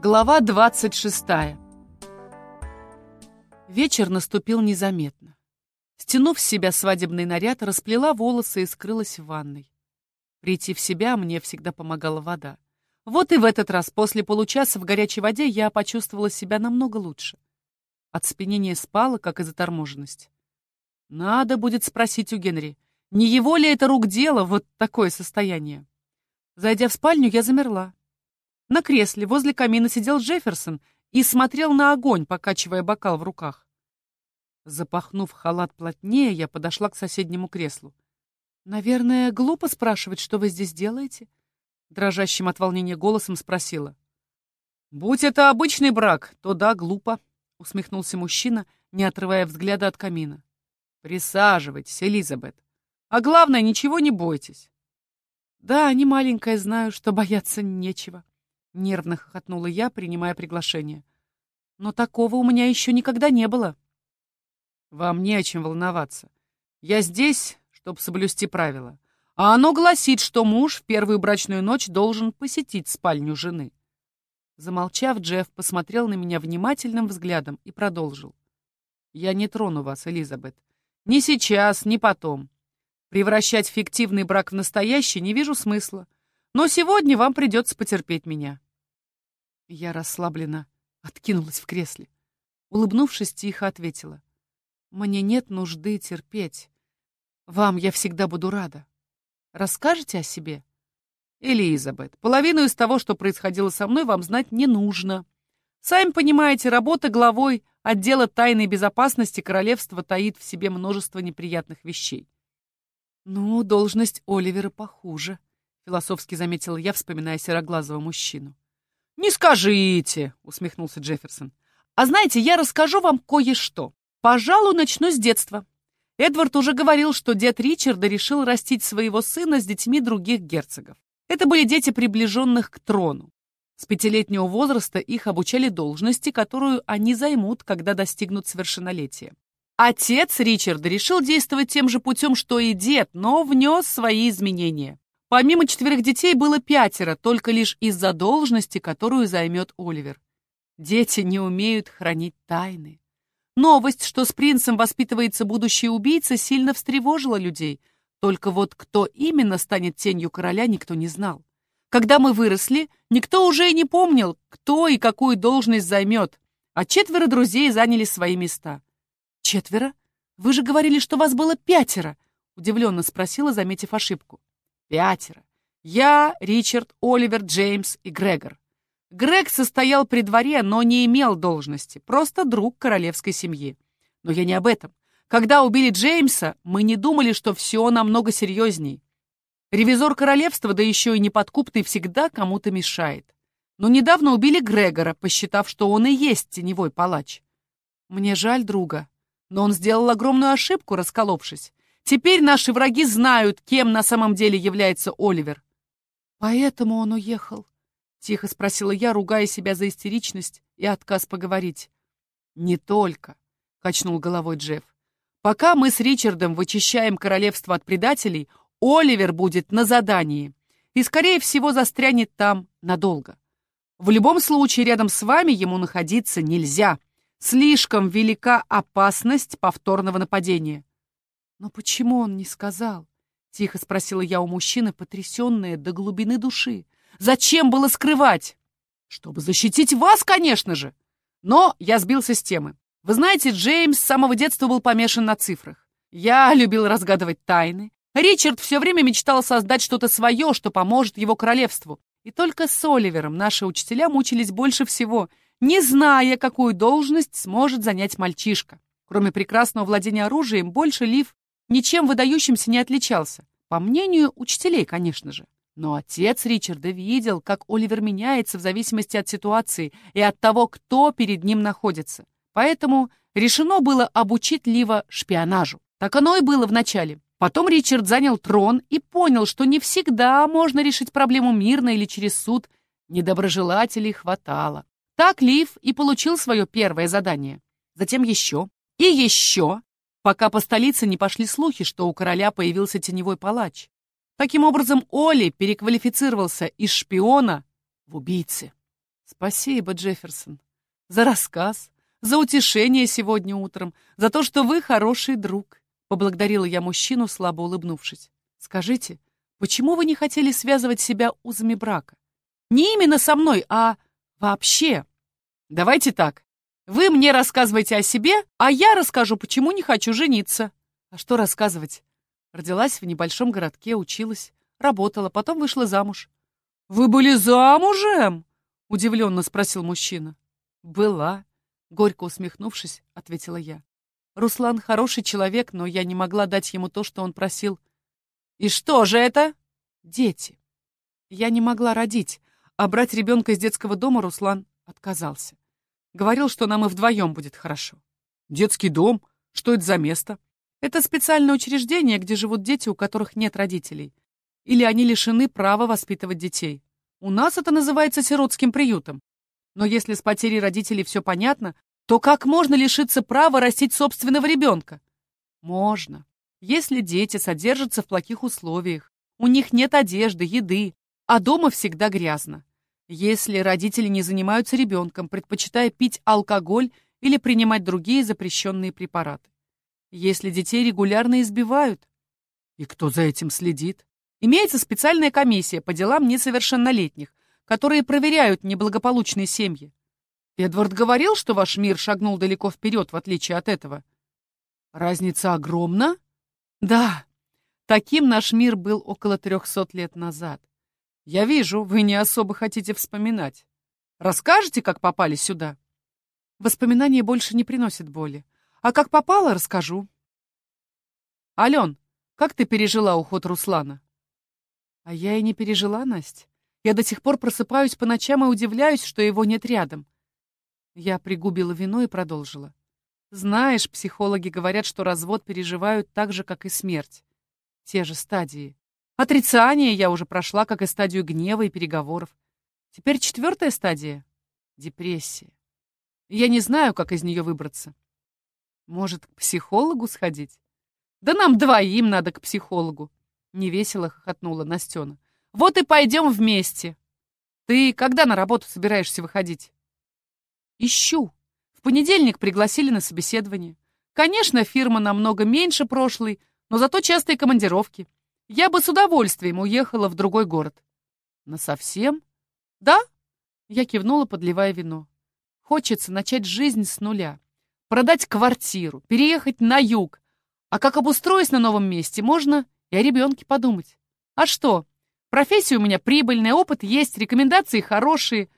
Глава 26. Вечер наступил незаметно. Стянув с себя свадебный наряд, расплела волосы и скрылась в ванной. Прийти в себя мне всегда помогала вода. Вот и в этот раз, после получаса в горячей воде, я почувствовала себя намного лучше. От спинения спала, как и заторможенность. Надо будет спросить у Генри, не его ли это рук дело, вот такое состояние. Зайдя в спальню, я замерла. На кресле возле камина сидел Джефферсон и смотрел на огонь, покачивая бокал в руках. Запахнув халат плотнее, я подошла к соседнему креслу. «Наверное, глупо спрашивать, что вы здесь делаете?» Дрожащим от волнения голосом спросила. «Будь это обычный брак, то да, глупо», — усмехнулся мужчина, не отрывая взгляда от камина. «Присаживайтесь, Элизабет. А главное, ничего не бойтесь». «Да, не маленькая, знаю, что бояться нечего», Нервно хохотнула я, принимая приглашение. Но такого у меня еще никогда не было. Вам не о чем волноваться. Я здесь, чтобы соблюсти правила. А оно гласит, что муж в первую брачную ночь должен посетить спальню жены. Замолчав, Джефф посмотрел на меня внимательным взглядом и продолжил. «Я не трону вас, Элизабет. Ни сейчас, ни потом. Превращать фиктивный брак в настоящий не вижу смысла. Но сегодня вам придется потерпеть меня. Я расслабленно откинулась в кресле. Улыбнувшись, тихо ответила. «Мне нет нужды терпеть. Вам я всегда буду рада. Расскажете о себе?» «Элизабет, половину из того, что происходило со мной, вам знать не нужно. Сами понимаете, работа главой отдела тайной безопасности королевства таит в себе множество неприятных вещей». «Ну, должность Оливера похуже», — философски заметила я, вспоминая сероглазого мужчину. «Не скажите», — усмехнулся Джефферсон. «А знаете, я расскажу вам кое-что. Пожалуй, начну с детства. Эдвард уже говорил, что дед Ричарда решил растить своего сына с детьми других герцогов. Это были дети, приближенных к трону. С пятилетнего возраста их обучали должности, которую они займут, когда достигнут совершеннолетия. Отец Ричарда решил действовать тем же путем, что и дед, но внес свои изменения. Помимо четверых детей было пятеро, только лишь из-за должности, которую займет Оливер. Дети не умеют хранить тайны. Новость, что с принцем воспитывается будущий убийца, сильно встревожила людей. Только вот кто именно станет тенью короля, никто не знал. Когда мы выросли, никто уже и не помнил, кто и какую должность займет, а четверо друзей заняли свои места. «Четверо? Вы же говорили, что вас было пятеро!» — удивленно спросила, заметив ошибку. Пятеро. Я, Ричард, Оливер, Джеймс и Грегор. Грег состоял при дворе, но не имел должности, просто друг королевской семьи. Но я не об этом. Когда убили Джеймса, мы не думали, что все намного серьезней. Ревизор королевства, да еще и неподкупный, всегда кому-то мешает. Но недавно убили Грегора, посчитав, что он и есть теневой палач. Мне жаль друга, но он сделал огромную ошибку, расколовшись. Теперь наши враги знают, кем на самом деле является Оливер. Поэтому он уехал, — тихо спросила я, ругая себя за истеричность и отказ поговорить. Не только, — качнул головой Джефф. Пока мы с Ричардом вычищаем королевство от предателей, Оливер будет на задании и, скорее всего, застрянет там надолго. В любом случае, рядом с вами ему находиться нельзя. Слишком велика опасность повторного нападения. «Но почему он не сказал?» — тихо спросила я у мужчины, потрясенная до глубины души. «Зачем было скрывать?» «Чтобы защитить вас, конечно же!» Но я сбился с темы. Вы знаете, Джеймс с самого детства был помешан на цифрах. Я любил разгадывать тайны. Ричард все время мечтал создать что-то свое, что поможет его королевству. И только с Оливером наши учителя мучились больше всего, не зная, какую должность сможет занять мальчишка. Кроме прекрасного владения оружием, больше Лив ничем выдающимся не отличался. По мнению учителей, конечно же. Но отец Ричарда видел, как Оливер меняется в зависимости от ситуации и от того, кто перед ним находится. Поэтому решено было обучить Лива шпионажу. Так оно и было вначале. Потом Ричард занял трон и понял, что не всегда можно решить проблему мирно или через суд. Недоброжелателей хватало. Так Лив и получил свое первое задание. Затем еще и еще, пока по столице не пошли слухи, что у короля появился теневой палач. Таким образом, Оли переквалифицировался из шпиона в убийцы. Спасибо, Джефферсон, за рассказ, за утешение сегодня утром, за то, что вы хороший друг. Поблагодарила я мужчину, слабо улыбнувшись. Скажите, почему вы не хотели связывать себя узами брака? Не именно со мной, а вообще. Давайте так. Вы мне рассказывайте о себе, а я расскажу, почему не хочу жениться. А что рассказывать? Родилась в небольшом городке, училась, работала, потом вышла замуж. «Вы были замужем?» — удивленно спросил мужчина. «Была», — горько усмехнувшись, ответила я. «Руслан хороший человек, но я не могла дать ему то, что он просил». «И что же это?» «Дети. Я не могла родить, а брать ребенка из детского дома Руслан отказался. Говорил, что нам и вдвоем будет хорошо. Детский дом? Что это за место? Это специальное учреждение, где живут дети, у которых нет родителей. Или они лишены права воспитывать детей. У нас это называется сиротским приютом. Но если с потерей родителей все понятно, то как можно лишиться права растить собственного ребенка? Можно. Если дети содержатся в плохих условиях, у них нет одежды, еды, а дома всегда грязно. Если родители не занимаются ребенком, предпочитая пить алкоголь или принимать другие запрещенные препараты. Если детей регулярно избивают. И кто за этим следит? Имеется специальная комиссия по делам несовершеннолетних, которые проверяют неблагополучные семьи. Эдвард говорил, что ваш мир шагнул далеко вперед, в отличие от этого. Разница огромна? Да, таким наш мир был около трехсот лет назад. Я вижу, вы не особо хотите вспоминать. Расскажете, как попали сюда? Воспоминания больше не приносят боли. А как попало, расскажу. Ален, как ты пережила уход Руслана? А я и не пережила, Настя. Я до сих пор просыпаюсь по ночам и удивляюсь, что его нет рядом. Я пригубила вино и продолжила. Знаешь, психологи говорят, что развод переживают так же, как и смерть. Те же стадии. Отрицание я уже прошла, как и стадию гнева и переговоров. Теперь четвертая стадия — депрессия. Я не знаю, как из нее выбраться. Может, к психологу сходить? Да нам двоим надо к психологу. Невесело хохотнула Настена. Вот и пойдем вместе. Ты когда на работу собираешься выходить? Ищу. В понедельник пригласили на собеседование. Конечно, фирма намного меньше прошлой, но зато частые командировки. Я бы с удовольствием уехала в другой город. Насовсем? Да? Я кивнула, подливая вино. Хочется начать жизнь с нуля. Продать квартиру, переехать на юг. А как обустроюсь на новом месте, можно и о ребенке подумать. А что? Профессия у меня прибыльная, опыт есть, рекомендации хорошие.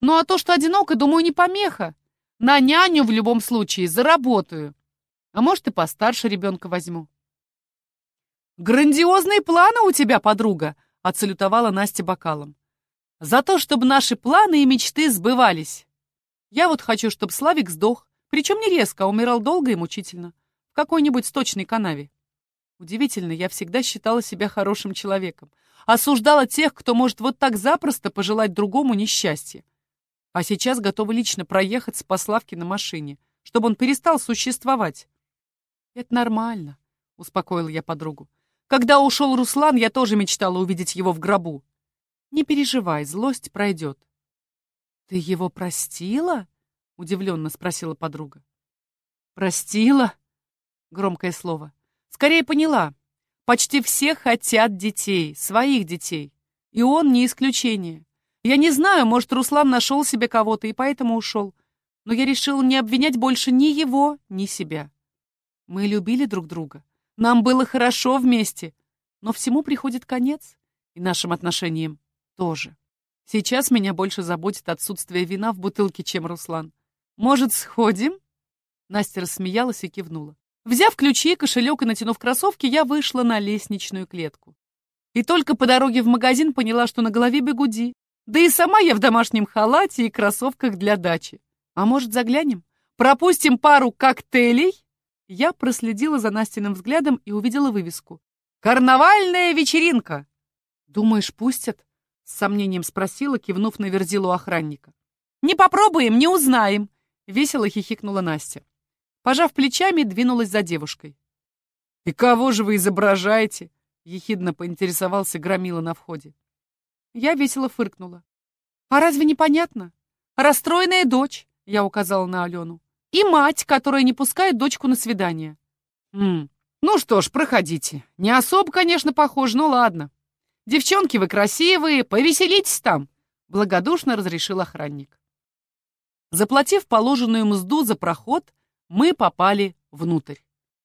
Ну а то, что одиноко, думаю, не помеха. На няню в любом случае заработаю. А может, и постарше ребенка возьму. «Грандиозные планы у тебя, подруга!» — отсалютовала Настя бокалом. «За то, чтобы наши планы и мечты сбывались. Я вот хочу, чтобы Славик сдох, причем не резко, а умирал долго и мучительно, в какой-нибудь сточной канаве. Удивительно, я всегда считала себя хорошим человеком, осуждала тех, кто может вот так запросто пожелать другому несчастья. А сейчас готова лично проехать с Пославки на машине, чтобы он перестал существовать. «Это нормально», — успокоила я подругу. Когда ушел Руслан, я тоже мечтала увидеть его в гробу. Не переживай, злость пройдет. Ты его простила? Удивленно спросила подруга. Простила? Громкое слово. Скорее поняла. Почти все хотят детей, своих детей. И он не исключение. Я не знаю, может, Руслан нашел себе кого-то и поэтому ушел. Но я решила не обвинять больше ни его, ни себя. Мы любили друг друга. Нам было хорошо вместе, но всему приходит конец, и нашим отношениям тоже. Сейчас меня больше заботит отсутствие вина в бутылке, чем Руслан. Может, сходим?» Настя рассмеялась и кивнула. Взяв ключи, кошелек и натянув кроссовки, я вышла на лестничную клетку. И только по дороге в магазин поняла, что на голове бегуди. Да и сама я в домашнем халате и кроссовках для дачи. А может, заглянем? Пропустим пару коктейлей? Я проследила за Настиным взглядом и увидела вывеску. «Карнавальная вечеринка!» «Думаешь, пустят?» — с сомнением спросила, кивнув на верзилу охранника. «Не попробуем, не узнаем!» — весело хихикнула Настя. Пожав плечами, двинулась за девушкой. «И кого же вы изображаете?» — ехидно поинтересовался Громила на входе. Я весело фыркнула. «А разве не понятно? расстроенная дочь, я указала на Алену, и мать, которая не пускает дочку на свидание. Хм, ну что ж, проходите. Не особо, конечно, похоже, но ладно. Девчонки вы красивые, повеселитесь там, благодушно разрешил охранник. Заплатив положенную мзду за проход, мы попали внутрь.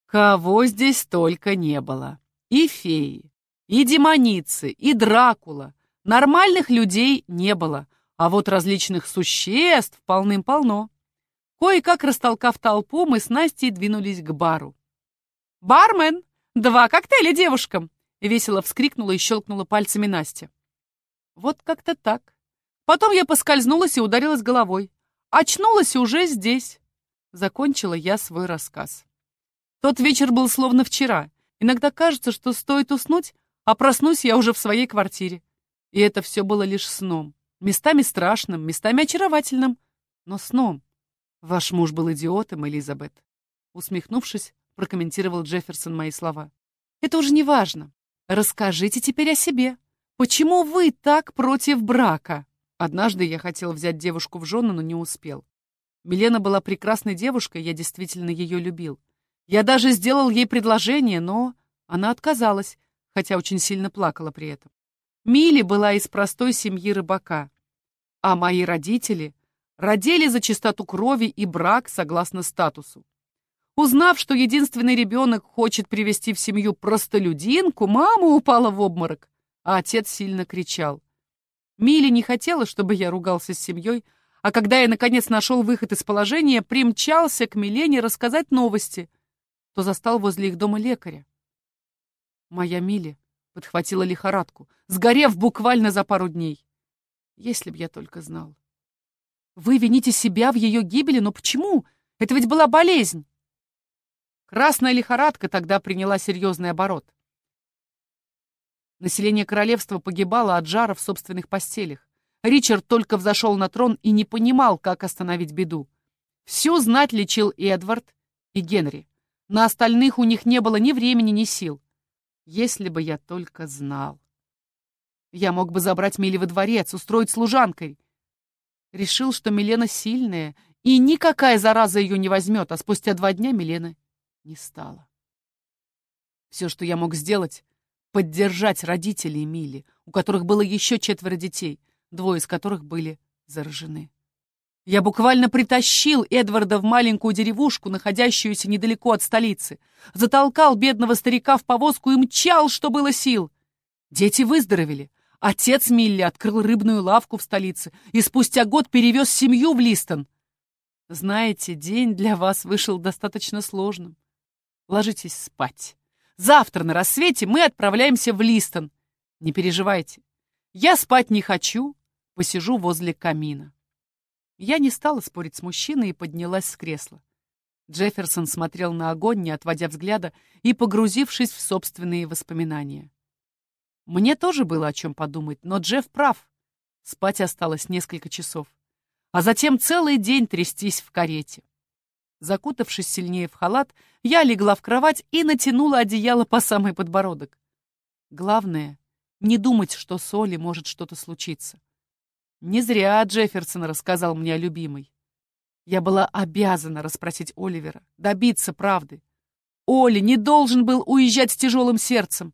Кого здесь только не было. И феи, и демоницы, и Дракула. Нормальных людей не было, а вот различных существ полным-полно. Кое-как растолкав толпу, мы с Настей двинулись к бару. «Бармен! Два коктейля девушкам!» — весело вскрикнула и щелкнула пальцами Настя. Вот как-то так. Потом я поскользнулась и ударилась головой. Очнулась уже здесь. Закончила я свой рассказ. Тот вечер был словно вчера. Иногда кажется, что стоит уснуть, а проснусь я уже в своей квартире. И это все было лишь сном. Местами страшным, местами очаровательным, но сном. Ваш муж был идиотом, Элизабет. Усмехнувшись, прокомментировал Джефферсон мои слова. Это уже не важно. Расскажите теперь о себе. Почему вы так против брака? Однажды я хотел взять девушку в жены, но не успел. Милена была прекрасной девушкой, я действительно ее любил. Я даже сделал ей предложение, но она отказалась, хотя очень сильно плакала при этом. Мили была из простой семьи рыбака, а мои родители родили за чистоту крови и брак согласно статусу. Узнав, что единственный ребенок хочет привести в семью простолюдинку, мама упала в обморок, а отец сильно кричал. Мили не хотела, чтобы я ругался с семьей, а когда я, наконец, нашел выход из положения, примчался к Милене рассказать новости, то застал возле их дома лекаря. Моя Мили подхватила лихорадку, сгорев буквально за пару дней. Если б я только знал. Вы вините себя в ее гибели, но почему? Это ведь была болезнь. Красная лихорадка тогда приняла серьезный оборот. Население королевства погибало от жара в собственных постелях. Ричард только взошел на трон и не понимал, как остановить беду. Всю знать лечил Эдвард и Генри. На остальных у них не было ни времени, ни сил. Если бы я только знал. Я мог бы забрать Мили во дворец, устроить служанкой. Решил, что Милена сильная, и никакая зараза ее не возьмет, а спустя два дня Милена не стало. Все, что я мог сделать, поддержать родителей Мили, у которых было еще четверо детей, двое из которых были заражены. Я буквально притащил Эдварда в маленькую деревушку, находящуюся недалеко от столицы, затолкал бедного старика в повозку и мчал, что было сил. Дети выздоровели. Отец Милли открыл рыбную лавку в столице и спустя год перевез семью в Листон. Знаете, день для вас вышел достаточно сложным. Ложитесь спать. Завтра на рассвете мы отправляемся в Листон. Не переживайте. Я спать не хочу, посижу возле камина. Я не стала спорить с мужчиной и поднялась с кресла. Джефферсон смотрел на огонь, не отводя взгляда и погрузившись в собственные воспоминания. Мне тоже было о чем подумать, но Джефф прав. Спать осталось несколько часов. А затем целый день трястись в карете. Закутавшись сильнее в халат, я легла в кровать и натянула одеяло по самый подбородок. Главное — не думать, что с Олей может что-то случиться. Не зря Джефферсон рассказал мне о любимой. Я была обязана расспросить Оливера, добиться правды. Оли не должен был уезжать с тяжелым сердцем.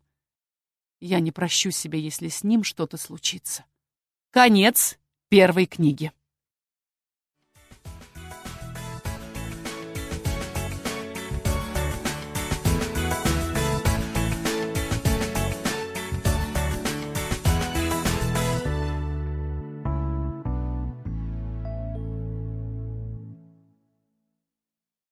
Я не прощу себя, если с ним что-то случится. Конец первой книги.